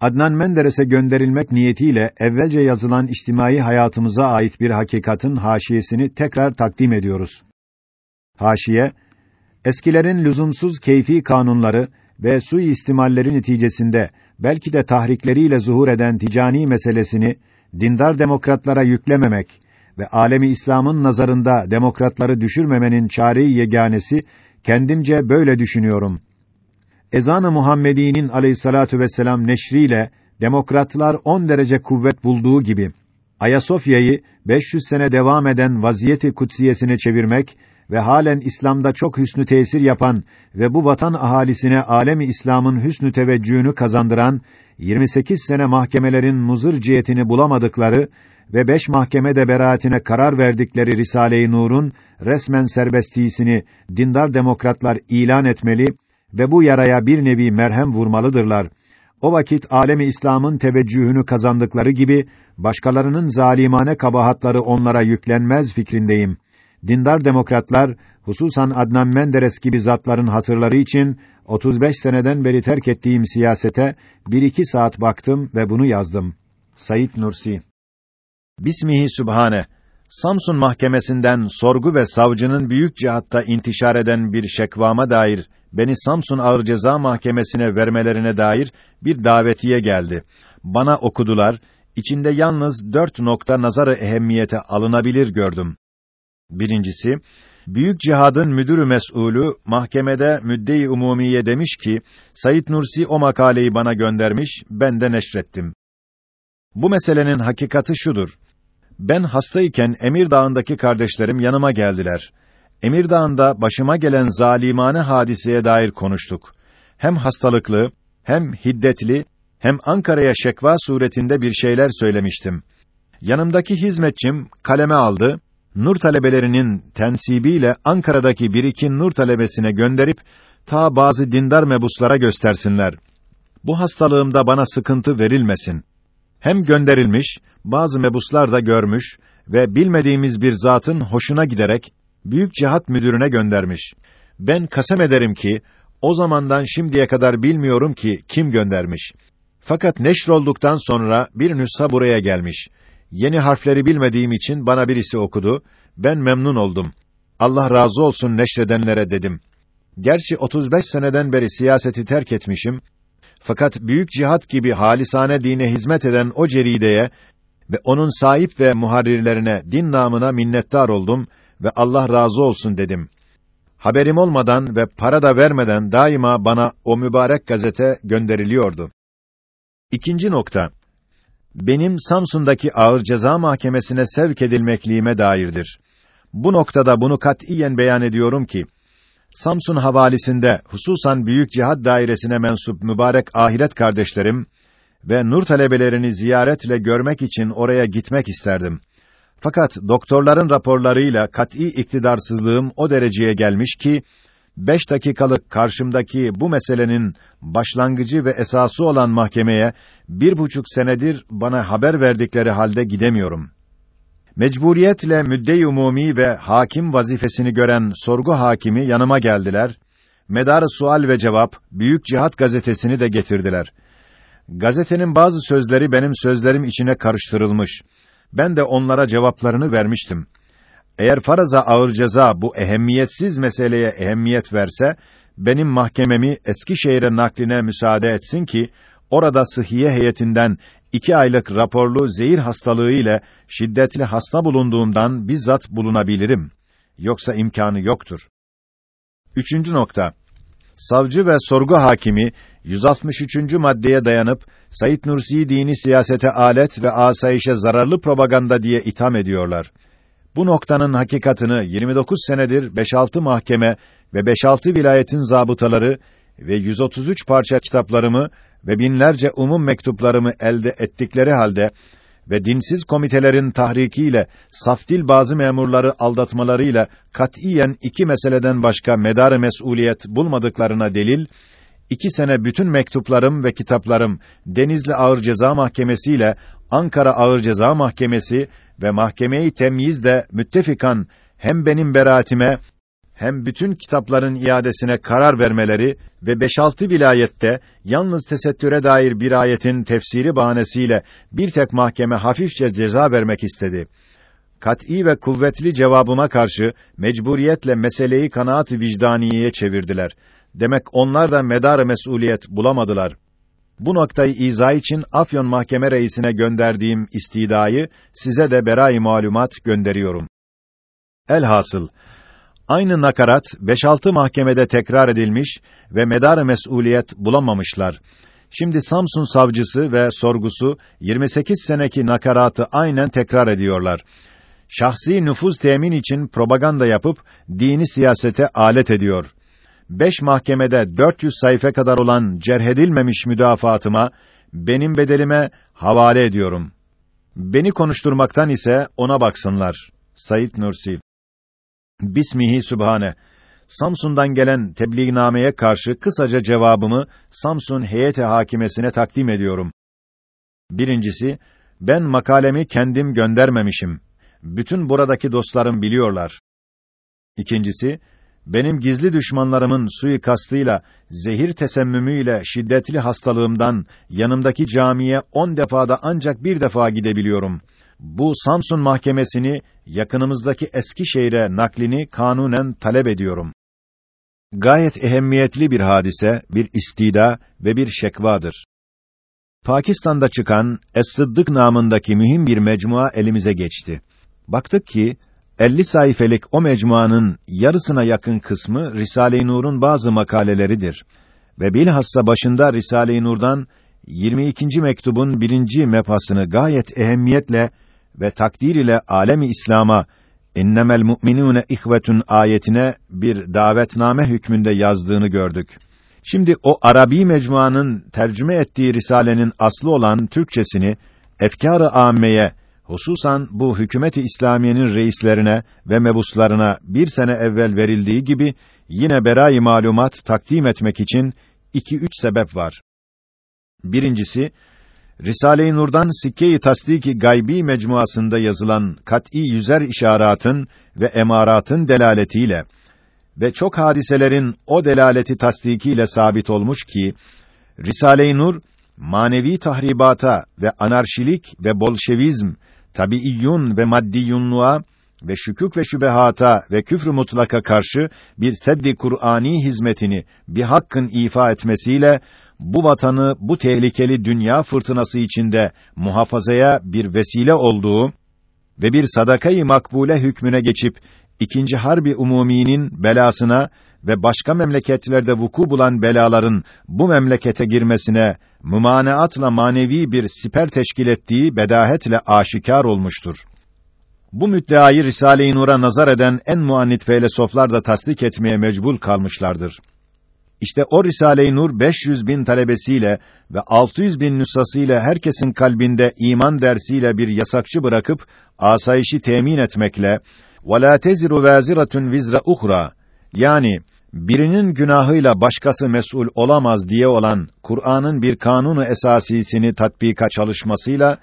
Adnan Menderes'e gönderilmek niyetiyle evvelce yazılan içtimai hayatımıza ait bir hakikatin haşiyesini tekrar takdim ediyoruz. Haşiye, eskilerin lüzumsuz keyfi kanunları ve suistimalleri neticesinde belki de tahrikleriyle zuhur eden ticani meselesini dindar demokratlara yüklememek ve alemi İslam'ın nazarında demokratları düşürmemenin çare-i yeganesi kendimce böyle düşünüyorum. Ezan-ı Muhammedi'nin aleyhissalatu vesselam neşriyle demokratlar 10 derece kuvvet bulduğu gibi Ayasofya'yı 500 sene devam eden vaziyeti kutsiyesine çevirmek ve halen İslam'da çok hüsnü tesir yapan ve bu vatan ahalisine alemi İslam'ın hüsnü teveccühünü kazandıran 28 sene mahkemelerin muzır cihetini bulamadıkları ve beş mahkemede beraatine karar verdikleri Risale-i Nur'un resmen serbestliğini dindar demokratlar ilan etmeli ve bu yaraya bir nevi merhem vurmalıdırlar. O vakit alemi İslam'ın teveccühünü kazandıkları gibi başkalarının zalimane kabahatları onlara yüklenmez fikrindeyim. Dindar demokratlar hususan Adnan Menderes gibi zatların hatırları için 35 seneden beri terk ettiğim siyasete bir iki saat baktım ve bunu yazdım. Sayit Nursi Bismihi Sübhane Samsun Mahkemesi'nden sorgu ve savcının büyük cihatta intişar eden bir şekvama dair beni Samsun Ağır Ceza Mahkemesi'ne vermelerine dair bir davetiye geldi. Bana okudular. İçinde yalnız dört nokta nazarı ehemmiyete alınabilir gördüm. Birincisi, Büyük Cihadın müdürü mes'ulü mahkemede müdde-i umumiye demiş ki Sayit Nursi o makaleyi bana göndermiş, ben de neşrettim. Bu meselenin hakikati şudur. Ben hastayken Emir Dağı'ndaki kardeşlerim yanıma geldiler. Emir Dağı'nda başıma gelen zalimane hadiseye dair konuştuk. Hem hastalıklı, hem hiddetli, hem Ankara'ya şekva suretinde bir şeyler söylemiştim. Yanımdaki hizmetçim kaleme aldı, nur talebelerinin tensibiyle Ankara'daki bir iki nur talebesine gönderip ta bazı dindar mebuslara göstersinler. Bu hastalığımda bana sıkıntı verilmesin. Hem gönderilmiş, bazı mebuslar da görmüş ve bilmediğimiz bir zatın hoşuna giderek büyük cihat müdürüne göndermiş. Ben kasem ederim ki o zamandan şimdiye kadar bilmiyorum ki kim göndermiş. Fakat neşr olduktan sonra bir nüsha buraya gelmiş. Yeni harfleri bilmediğim için bana birisi okudu. Ben memnun oldum. Allah razı olsun neşredenlere dedim. Gerçi 35 seneden beri siyaseti terk etmişim. Fakat büyük cihat gibi halisane dine hizmet eden o cerideye ve onun sahip ve muharrirlerine din namına minnettar oldum ve Allah razı olsun dedim. Haberim olmadan ve para da vermeden daima bana o mübarek gazete gönderiliyordu. İkinci nokta benim Samsun'daki ağır ceza mahkemesine sevk edilmekliğime dairdir. Bu noktada bunu katiyen beyan ediyorum ki, Samsun havalisinde hususan Büyük Cihad Dairesi'ne mensup mübarek ahiret kardeşlerim ve nur talebelerini ziyaretle görmek için oraya gitmek isterdim. Fakat doktorların raporlarıyla kat'î iktidarsızlığım o dereceye gelmiş ki beş dakikalık karşımdaki bu meselenin başlangıcı ve esası olan mahkemeye bir buçuk senedir bana haber verdikleri halde gidemiyorum. Mecburiyetle müdde-i umumi ve hakim vazifesini gören sorgu hakimi yanıma geldiler. Medar sual ve cevap Büyük Cihat gazetesini de getirdiler. Gazetenin bazı sözleri benim sözlerim içine karıştırılmış. Ben de onlara cevaplarını vermiştim. Eğer faraza ağır ceza bu ehemmiyetsiz meseleye ehemmiyet verse, benim mahkememi Eskişehir'e nakline müsaade etsin ki, orada sıhhiye heyetinden iki aylık raporlu zehir hastalığı ile şiddetli hasta bulunduğumdan bizzat bulunabilirim. Yoksa imkanı yoktur. Üçüncü nokta. Savcı ve sorgu hakimi 163. maddeye dayanıp Sayit Nursi'yi dini siyasete alet ve asayişe zararlı propaganda diye itham ediyorlar. Bu noktanın hakikatını 29 senedir 5-6 mahkeme ve 5-6 vilayetin zabıtaları ve 133 parça kitaplarımı ve binlerce umum mektuplarımı elde ettikleri halde ve dinsiz komitelerin tahrikiyle saftil bazı memurları aldatmalarıyla katiyen iki meseleden başka medar mesuliyet bulmadıklarına delil iki sene bütün mektuplarım ve kitaplarım Denizli Ağır Ceza Mahkemesi ile Ankara Ağır Ceza Mahkemesi ve Mahkemeyi Temyiz de müttefikan hem benim beraatime hem bütün kitapların iadesine karar vermeleri ve 5-6 vilayette yalnız tesettüre dair bir ayetin tefsiri bahanesiyle bir tek mahkeme hafifçe ceza vermek istedi. Kat'î ve kuvvetli cevabıma karşı mecburiyetle meseleyi kanaat-ı vicdaniyeye çevirdiler. Demek onlar da medar mesuliyet bulamadılar. Bu noktayı izah için Afyon Mahkeme Reisine gönderdiğim istidayı size de berai malumat gönderiyorum. Elhasıl aynı nakarat 5-6 mahkemede tekrar edilmiş ve medar mesuliyet bulamamışlar. Şimdi Samsun savcısı ve sorgusu 28 seneki nakaratı aynen tekrar ediyorlar. Şahsi nüfuz temin için propaganda yapıp dini siyasete alet ediyor beş mahkemede 400 sayfa kadar olan cerhedilmemiş müdafaatıma, benim bedelime havale ediyorum. Beni konuşturmaktan ise ona baksınlar. Said Nursi Bismihi Sübhane Samsun'dan gelen tebliğnameye karşı kısaca cevabımı Samsun heyete hakimesine takdim ediyorum. Birincisi, ben makalemi kendim göndermemişim. Bütün buradaki dostlarım biliyorlar. İkincisi, benim gizli düşmanlarımın suikastıyla, zehir tesemmümüyle şiddetli hastalığımdan yanımdaki camiye on defada ancak bir defa gidebiliyorum. Bu Samsun mahkemesini yakınımızdaki Eskişehir'e naklini kanunen talep ediyorum. Gayet ehemmiyetli bir hadise, bir istida ve bir şekvadır. Pakistan'da çıkan Es-Sıddık namındaki mühim bir mecmua elimize geçti. Baktık ki 50 sayfelik o mecmuanın yarısına yakın kısmı Risale-i Nur'un bazı makaleleridir ve bilhassa başında Risale-i Nur'dan 22. mektubun birinci mefasını gayet ehemmiyetle ve takdir ile alemi İslam'a innemel mu'minûne ihvetun ayetine bir davetname hükmünde yazdığını gördük. Şimdi o Arabi mecmuanın tercüme ettiği risalenin aslı olan Türkçesini efkâr-ı âmmeye hususan bu hükümeti İslamiyenin reislerine ve mebuslarına bir sene evvel verildiği gibi yine berai malumat takdim etmek için iki üç sebep var. Birincisi, Risale-i Nur'dan Sikke-i Tasdiki Gaybi mecmuasında yazılan kat'î yüzer işaratın ve emaratın delaletiyle ve çok hadiselerin o delaleti tasdikiyle sabit olmuş ki Risale-i Nur manevi tahribata ve anarşilik ve bolşevizm tabiiyyun ve maddiyunluğa ve şükük ve şübehata ve küfrü mutlaka karşı bir seddi Kur'ani hizmetini bir hakkın ifa etmesiyle bu vatanı bu tehlikeli dünya fırtınası içinde muhafazaya bir vesile olduğu ve bir sadakayı makbule hükmüne geçip ikinci harbi umuminin belasına ve başka memleketlerde vuku bulan belaların bu memlekete girmesine mümaneatla manevi bir siper teşkil ettiği bedahetle aşikar olmuştur. Bu müddeayı Risale-i Nur'a nazar eden en muannit felsefeler da tasdik etmeye mecbur kalmışlardır. İşte o Risale-i Nur 500 bin talebesiyle ve 600 bin nüshasıyla herkesin kalbinde iman dersiyle bir yasakçı bırakıp asayişi temin etmekle وَلَا تَزِرُ وَازِرَةٌ vizra uhra yani birinin günahıyla başkası mesul olamaz diye olan Kur'an'ın bir kanunu esasisini tatbika çalışmasıyla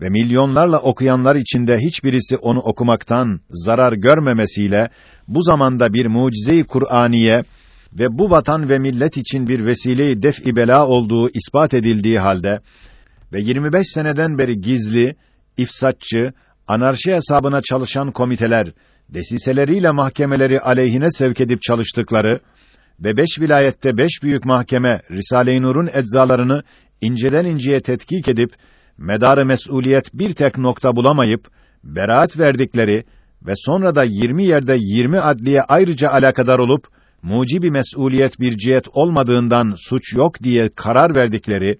ve milyonlarla okuyanlar içinde hiçbirisi onu okumaktan zarar görmemesiyle bu zamanda bir mucize-i Kur'aniye ve bu vatan ve millet için bir vesile-i def-i bela olduğu ispat edildiği halde ve 25 seneden beri gizli, ifsatçı, anarşi hesabına çalışan komiteler desiseleriyle mahkemeleri aleyhine sevk edip çalıştıkları ve beş vilayette beş büyük mahkeme Risale-i Nur'un eczalarını inceden inceye tetkik edip medarı mesuliyet bir tek nokta bulamayıp beraat verdikleri ve sonra da 20 yerde 20 adliye ayrıca alakadar olup mucibi mesuliyet bir cihet olmadığından suç yok diye karar verdikleri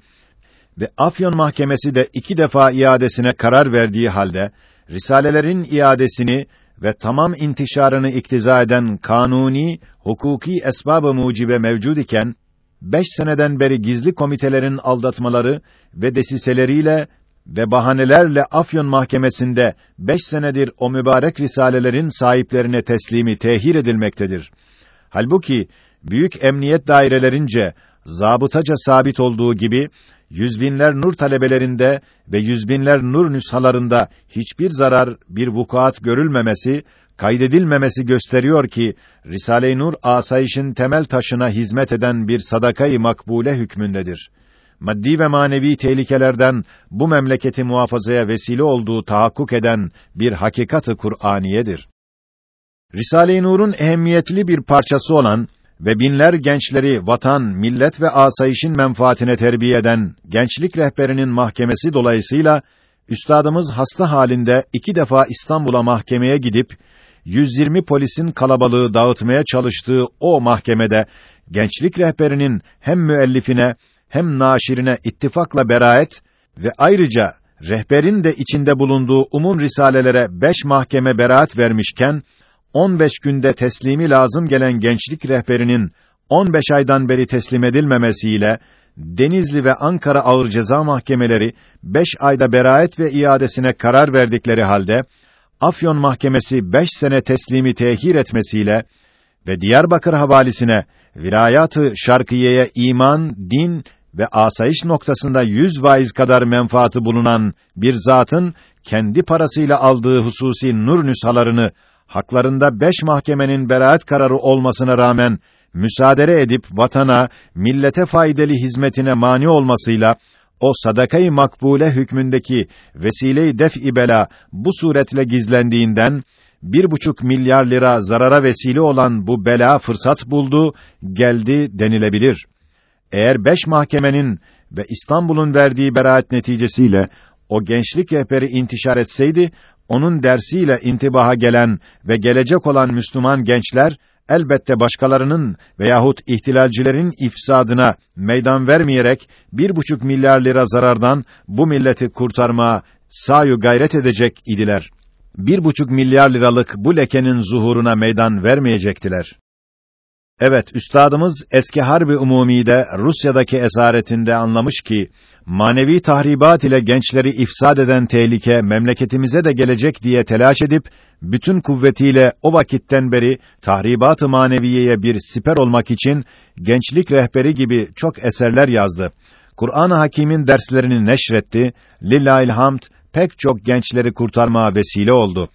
ve Afyon Mahkemesi de iki defa iadesine karar verdiği halde risalelerin iadesini ve tamam intişarını iktiza eden kanuni, hukuki esbab-ı mucibe mevcud iken, beş seneden beri gizli komitelerin aldatmaları ve desiseleriyle ve bahanelerle Afyon Mahkemesi'nde beş senedir o mübarek risalelerin sahiplerine teslimi tehir edilmektedir. Halbuki büyük emniyet dairelerince zabıtaca sabit olduğu gibi yüzbinler nur talebelerinde ve yüzbinler nur nüshalarında hiçbir zarar, bir vukuat görülmemesi kaydedilmemesi gösteriyor ki Risale-i Nur asayişin temel taşına hizmet eden bir sadakayı makbule hükmündedir. Maddi ve manevi tehlikelerden bu memleketi muhafazaya vesile olduğu tahakkuk eden bir hakikatı Kur'aniyedir. Risale-i Nur'un ehemmiyetli bir parçası olan ve binler gençleri vatan, millet ve asayişin menfaatine terbiye eden gençlik rehberinin mahkemesi dolayısıyla üstadımız hasta halinde iki defa İstanbul'a mahkemeye gidip 120 polisin kalabalığı dağıtmaya çalıştığı o mahkemede gençlik rehberinin hem müellifine hem naşirine ittifakla beraat ve ayrıca rehberin de içinde bulunduğu umum risalelere beş mahkeme beraat vermişken 15 günde teslimi lazım gelen gençlik rehberinin 15 aydan beri teslim edilmemesiyle Denizli ve Ankara Ağır Ceza Mahkemeleri 5 ayda beraat ve iadesine karar verdikleri halde Afyon Mahkemesi 5 sene teslimi tehir etmesiyle ve Diyarbakır havalisine vilayatı şarkiyeye iman, din ve asayiş noktasında yüz vaiz kadar menfaati bulunan bir zatın kendi parasıyla aldığı hususi nur nüshalarını haklarında beş mahkemenin beraat kararı olmasına rağmen müsaade edip vatana, millete faydalı hizmetine mani olmasıyla o sadakayı makbule hükmündeki vesile-i def-i bela bu suretle gizlendiğinden bir buçuk milyar lira zarara vesile olan bu bela fırsat buldu, geldi denilebilir. Eğer beş mahkemenin ve İstanbul'un verdiği beraat neticesiyle o gençlik rehberi intişar etseydi, onun dersiyle intibaha gelen ve gelecek olan Müslüman gençler elbette başkalarının veyahut ihtilalcilerin ifsadına meydan vermeyerek bir buçuk milyar lira zarardan bu milleti kurtarmaya sayu gayret edecek idiler. Bir buçuk milyar liralık bu lekenin zuhuruna meydan vermeyecektiler. Evet, üstadımız eski harbi umumide Rusya'daki esaretinde anlamış ki manevi tahribat ile gençleri ifsad eden tehlike memleketimize de gelecek diye telaş edip bütün kuvvetiyle o vakitten beri tahribat-ı maneviyeye bir siper olmak için gençlik rehberi gibi çok eserler yazdı. Kur'an-ı Hakîm'in derslerini neşretti. Lillahil hamd pek çok gençleri kurtarmaya vesile oldu.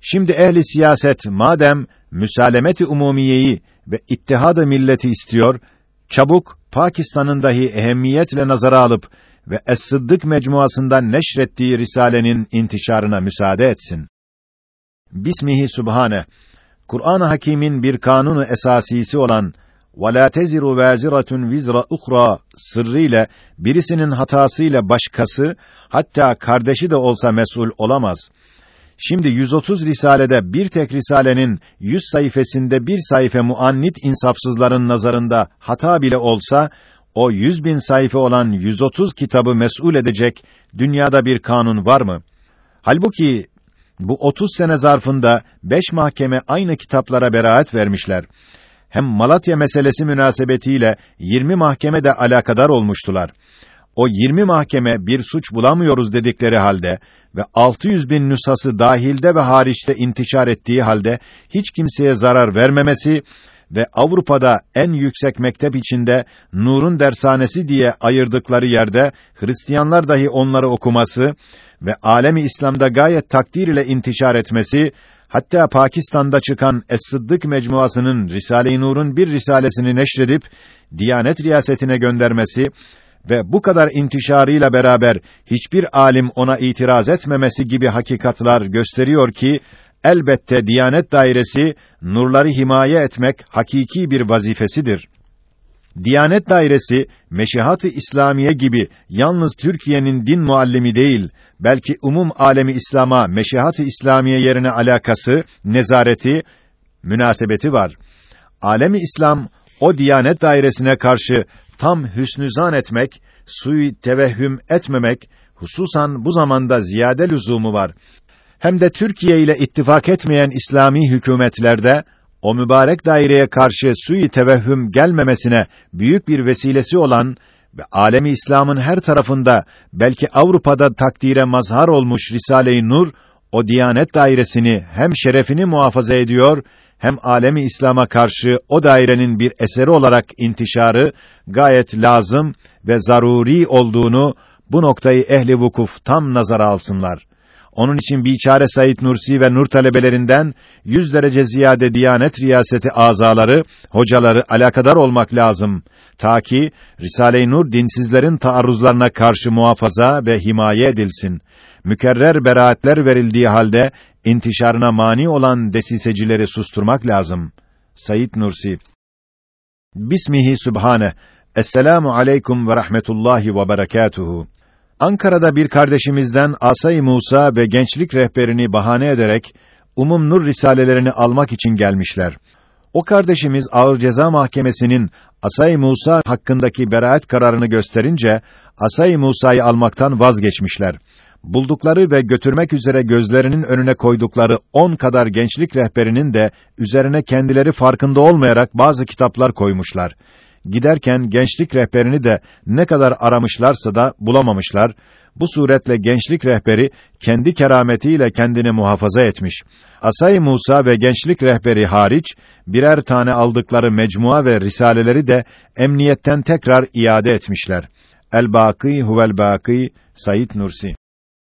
Şimdi ehli siyaset madem müsalemeti umumiyeyi ve ittihad-ı milleti istiyor, çabuk Pakistan'ın dahi ehemmiyetle nazara alıp ve Es-Sıddık mecmuasında neşrettiği risalenin intişarına müsaade etsin. Bismihi Subhane. Kur'an-ı Hakîm'in bir kanunu esasisi olan وَلَا تَزِرُ وَازِرَةٌ vizra اُخْرَى sırrıyla birisinin hatasıyla başkası hatta kardeşi de olsa mesul olamaz. Şimdi 130 risalede bir tek risalenin 100 sayfasında bir sayfa muannit insafsızların nazarında hata bile olsa o 100 bin sayfa olan 130 kitabı mesul edecek dünyada bir kanun var mı? Halbuki bu 30 sene zarfında beş mahkeme aynı kitaplara beraat vermişler. Hem Malatya meselesi münasebetiyle 20 mahkeme de alakadar olmuştular. O 20 mahkeme bir suç bulamıyoruz dedikleri halde ve 600 bin nüshası dahilde ve hariçte intişar ettiği halde hiç kimseye zarar vermemesi ve Avrupa'da en yüksek mektep içinde Nur'un dershanesi diye ayırdıkları yerde Hristiyanlar dahi onları okuması ve alemi İslam'da gayet takdir ile intişar etmesi, hatta Pakistan'da çıkan Es-Sıddık mecmuasının Risale-i Nur'un bir risalesini neşredip Diyanet riyasetine göndermesi ve bu kadar intişarıyla beraber hiçbir alim ona itiraz etmemesi gibi hakikatlar gösteriyor ki elbette Diyanet dairesi nurları himaye etmek hakiki bir vazifesidir. Diyanet dairesi Meşihat-ı İslamiye gibi yalnız Türkiye'nin din muallimi değil, belki umum alemi İslam'a Meşihat-ı İslamiye yerine alakası, nezareti, münasebeti var. Alemi İslam o Diyanet dairesine karşı tam hüsnü zan etmek, sui tevehhüm etmemek hususan bu zamanda ziyade lüzumu var. Hem de Türkiye ile ittifak etmeyen İslami hükümetlerde o mübarek daireye karşı sui tevehhüm gelmemesine büyük bir vesilesi olan ve alemi İslam'ın her tarafında belki Avrupa'da takdire mazhar olmuş Risale-i Nur o Diyanet dairesini hem şerefini muhafaza ediyor hem alemi İslam'a karşı o dairenin bir eseri olarak intişarı gayet lazım ve zaruri olduğunu bu noktayı ehli vukuf tam nazara alsınlar. Onun için biçare Said Nursi ve Nur talebelerinden yüz derece ziyade Diyanet riyaseti azaları, hocaları alakadar olmak lazım. Ta ki Risale-i Nur dinsizlerin taarruzlarına karşı muhafaza ve himaye edilsin. Mükerrer beraatler verildiği halde intişarına mani olan desisecileri susturmak lazım. Said Nursi Bismihi Sübhane Esselamu aleyküm ve rahmetullahi ve berekatuhu. Ankara'da bir kardeşimizden Asay Musa ve gençlik rehberini bahane ederek Umum Nur risalelerini almak için gelmişler. O kardeşimiz Ağır Ceza Mahkemesi'nin Asay Musa hakkındaki beraat kararını gösterince Asay Musa'yı almaktan vazgeçmişler. Buldukları ve götürmek üzere gözlerinin önüne koydukları on kadar gençlik rehberinin de üzerine kendileri farkında olmayarak bazı kitaplar koymuşlar. Giderken gençlik rehberini de ne kadar aramışlarsa da bulamamışlar. Bu suretle gençlik rehberi kendi kerametiyle kendini muhafaza etmiş. Asay Musa ve gençlik rehberi hariç birer tane aldıkları mecmua ve risaleleri de emniyetten tekrar iade etmişler. El-Bâkî huvel-Bâkî Said Nursi